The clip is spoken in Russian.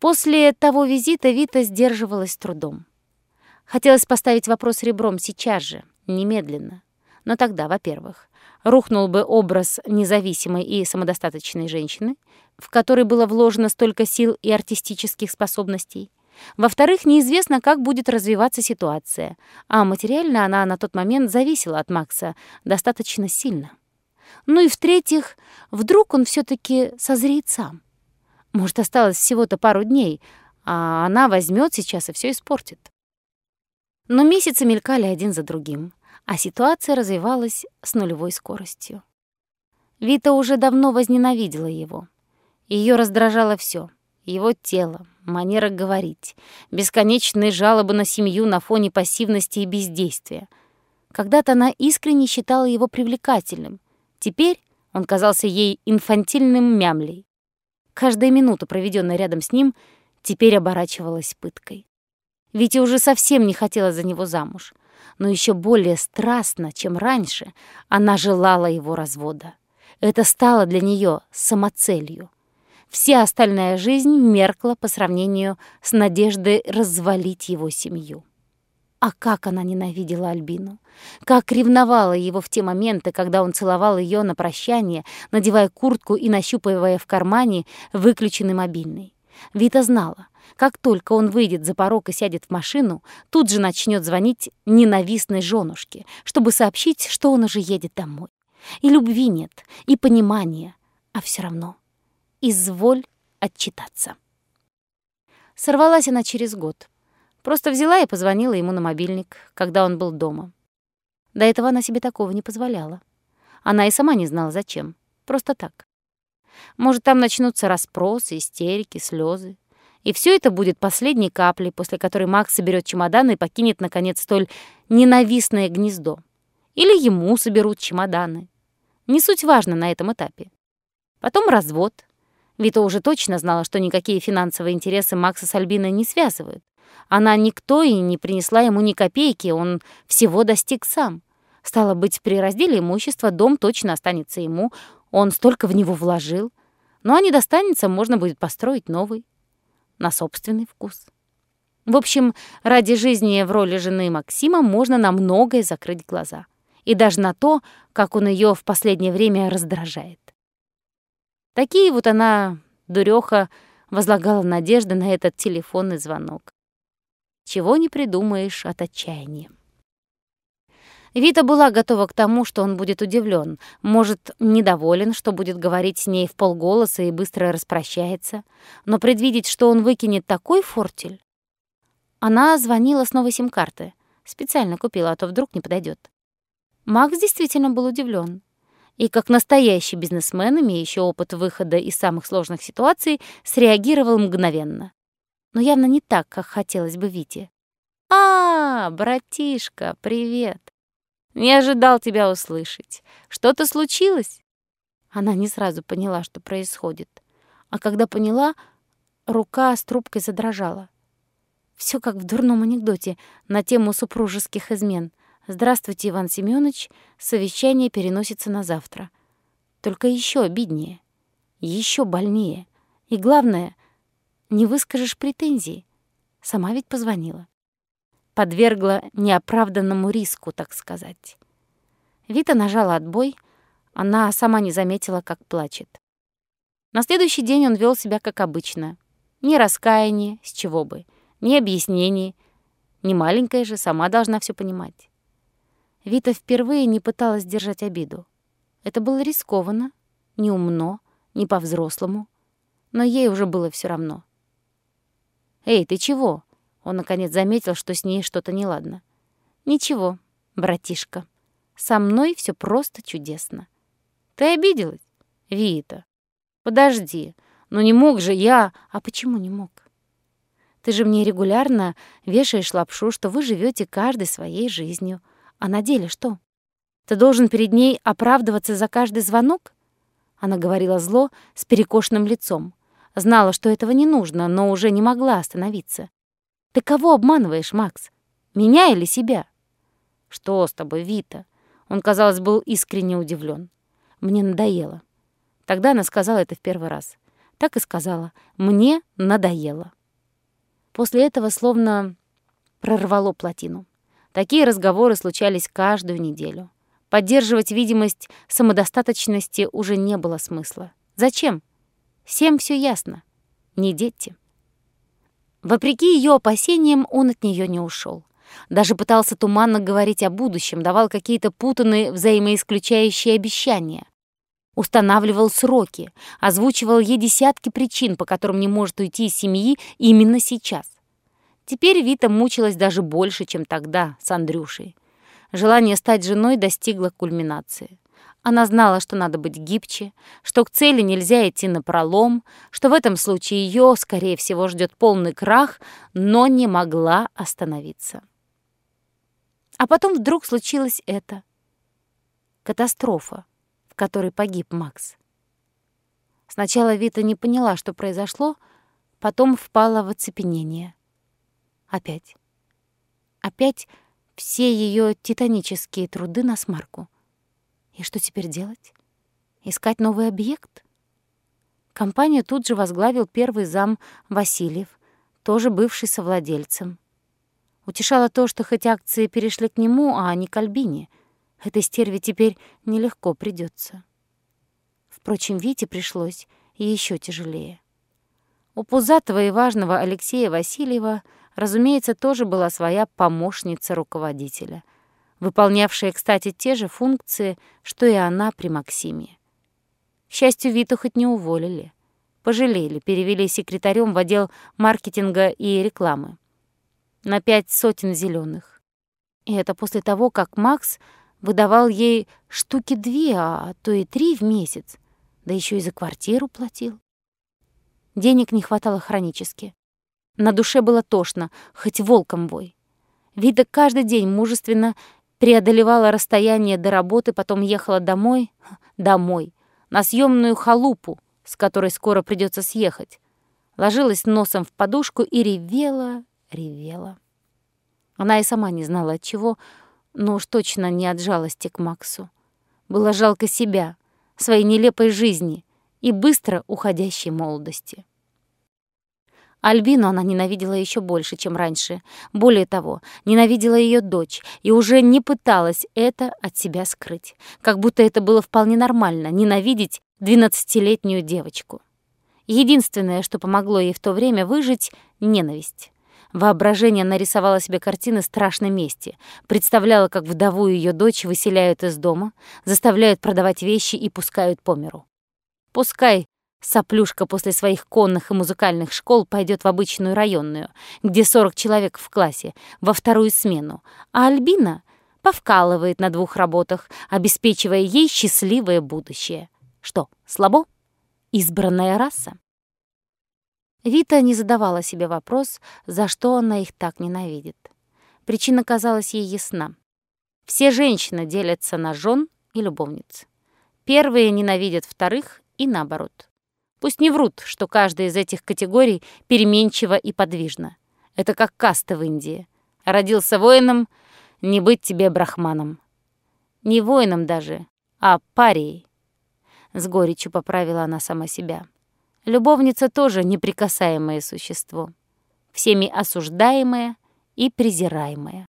После того визита Вита сдерживалась трудом. Хотелось поставить вопрос ребром сейчас же, немедленно. Но тогда, во-первых, рухнул бы образ независимой и самодостаточной женщины, в которой было вложено столько сил и артистических способностей. Во-вторых, неизвестно, как будет развиваться ситуация, а материально она на тот момент зависела от Макса достаточно сильно. Ну и в-третьих, вдруг он все таки созреет сам. Может, осталось всего-то пару дней, а она возьмет сейчас и все испортит. Но месяцы мелькали один за другим, а ситуация развивалась с нулевой скоростью. Вита уже давно возненавидела его. Ее раздражало все: его тело, манера говорить, бесконечные жалобы на семью на фоне пассивности и бездействия. Когда-то она искренне считала его привлекательным. Теперь он казался ей инфантильным мямлей. Каждая минута, проведенная рядом с ним, теперь оборачивалась пыткой. Витя уже совсем не хотела за него замуж, но еще более страстно, чем раньше, она желала его развода. Это стало для нее самоцелью. Вся остальная жизнь меркла по сравнению с надеждой развалить его семью. А как она ненавидела Альбину! Как ревновала его в те моменты, когда он целовал ее на прощание, надевая куртку и нащупывая в кармане выключенный мобильный. Вита знала, как только он выйдет за порог и сядет в машину, тут же начнет звонить ненавистной женушке, чтобы сообщить, что он уже едет домой. И любви нет, и понимания, а все равно. Изволь отчитаться. Сорвалась она через год. Просто взяла и позвонила ему на мобильник, когда он был дома. До этого она себе такого не позволяла. Она и сама не знала, зачем. Просто так. Может, там начнутся расспросы, истерики, слезы. И все это будет последней каплей, после которой Макс соберет чемоданы и покинет, наконец, столь ненавистное гнездо. Или ему соберут чемоданы. Не суть важно на этом этапе. Потом развод. Вита уже точно знала, что никакие финансовые интересы Макса с Альбиной не связывают. Она никто и не принесла ему ни копейки, он всего достиг сам. Стало быть, при разделе имущества дом точно останется ему, он столько в него вложил. Ну а не достанется, можно будет построить новый на собственный вкус. В общем, ради жизни в роли жены Максима можно на многое закрыть глаза. И даже на то, как он ее в последнее время раздражает. Такие вот она, дуреха, возлагала надежды на этот телефонный звонок. Чего не придумаешь от отчаяния. Вита была готова к тому, что он будет удивлен, может, недоволен, что будет говорить с ней в полголоса и быстро распрощается, но предвидеть, что он выкинет такой фортель... Она звонила с новой сим-карты. Специально купила, а то вдруг не подойдет. Макс действительно был удивлен. И как настоящий бизнесмен, имеющий опыт выхода из самых сложных ситуаций, среагировал мгновенно. Но явно не так, как хотелось бы Вите. «А, братишка, привет!» Не ожидал тебя услышать. Что-то случилось?» Она не сразу поняла, что происходит. А когда поняла, рука с трубкой задрожала. Все как в дурном анекдоте на тему супружеских измен. «Здравствуйте, Иван Семёныч, совещание переносится на завтра». Только еще обиднее, еще больнее. И главное, не выскажешь претензий. Сама ведь позвонила подвергла неоправданному риску, так сказать. Вита нажала отбой, она сама не заметила, как плачет. На следующий день он вел себя как обычно. Ни раскаяния, с чего бы, ни объяснений. Не маленькая же, сама должна все понимать. Вита впервые не пыталась держать обиду. Это было рискованно, неумно, не по-взрослому, но ей уже было все равно. «Эй, ты чего?» Он, наконец, заметил, что с ней что-то неладно. «Ничего, братишка, со мной все просто чудесно». «Ты обиделась?» «Вита, подожди, ну не мог же я...» «А почему не мог?» «Ты же мне регулярно вешаешь лапшу, что вы живете каждой своей жизнью. А на деле что? Ты должен перед ней оправдываться за каждый звонок?» Она говорила зло с перекошенным лицом. Знала, что этого не нужно, но уже не могла остановиться. Ты кого обманываешь, Макс? Меня или себя? Что с тобой, Вита? Он, казалось, был искренне удивлен. Мне надоело. Тогда она сказала это в первый раз. Так и сказала. «Мне надоело». После этого словно прорвало плотину. Такие разговоры случались каждую неделю. Поддерживать видимость самодостаточности уже не было смысла. Зачем? Всем все ясно. Не дети. Вопреки ее опасениям, он от нее не ушел. Даже пытался туманно говорить о будущем, давал какие-то путанные взаимоисключающие обещания. Устанавливал сроки, озвучивал ей десятки причин, по которым не может уйти из семьи именно сейчас. Теперь Вита мучилась даже больше, чем тогда с Андрюшей. Желание стать женой достигло кульминации. Она знала, что надо быть гибче, что к цели нельзя идти на пролом, что в этом случае ее, скорее всего, ждет полный крах, но не могла остановиться. А потом вдруг случилось это. Катастрофа, в которой погиб Макс. Сначала Вита не поняла, что произошло, потом впала в оцепенение. Опять. Опять все ее титанические труды на смарку. И что теперь делать? Искать новый объект? Компанию тут же возглавил первый зам Васильев, тоже бывший совладельцем. Утешало то, что хоть акции перешли к нему, а не к Альбине, этой стерве теперь нелегко придется. Впрочем, Вите пришлось еще тяжелее. У пузатого и важного Алексея Васильева — Разумеется, тоже была своя помощница руководителя, выполнявшая, кстати, те же функции, что и она при Максиме. К счастью, Виту хоть не уволили. Пожалели, перевели секретарем в отдел маркетинга и рекламы. На пять сотен зеленых. И это после того, как Макс выдавал ей штуки две, а то и три в месяц, да еще и за квартиру платил. Денег не хватало хронически. На душе было тошно, хоть волком вой. Вида каждый день мужественно преодолевала расстояние до работы, потом ехала домой, домой, на съемную халупу, с которой скоро придется съехать. Ложилась носом в подушку и ревела, ревела. Она и сама не знала от чего, но уж точно не от жалости к Максу. Было жалко себя, своей нелепой жизни и быстро уходящей молодости. Альбину она ненавидела еще больше, чем раньше. Более того, ненавидела ее дочь и уже не пыталась это от себя скрыть. Как будто это было вполне нормально — ненавидеть двенадцатилетнюю девочку. Единственное, что помогло ей в то время выжить — ненависть. Воображение нарисовало себе картины страшной мести, представляла, как вдову ее дочь выселяют из дома, заставляют продавать вещи и пускают по миру. Пускай Соплюшка после своих конных и музыкальных школ пойдет в обычную районную, где 40 человек в классе, во вторую смену, а Альбина повкалывает на двух работах, обеспечивая ей счастливое будущее. Что, слабо? Избранная раса? Вита не задавала себе вопрос, за что она их так ненавидит. Причина казалась ей ясна. Все женщины делятся на жен и любовниц. Первые ненавидят вторых и наоборот. Пусть не врут, что каждая из этих категорий переменчива и подвижна. Это как каста в Индии. Родился воином, не быть тебе брахманом. Не воином даже, а парией. С горечью поправила она сама себя. Любовница тоже неприкасаемое существо. Всеми осуждаемое и презираемое.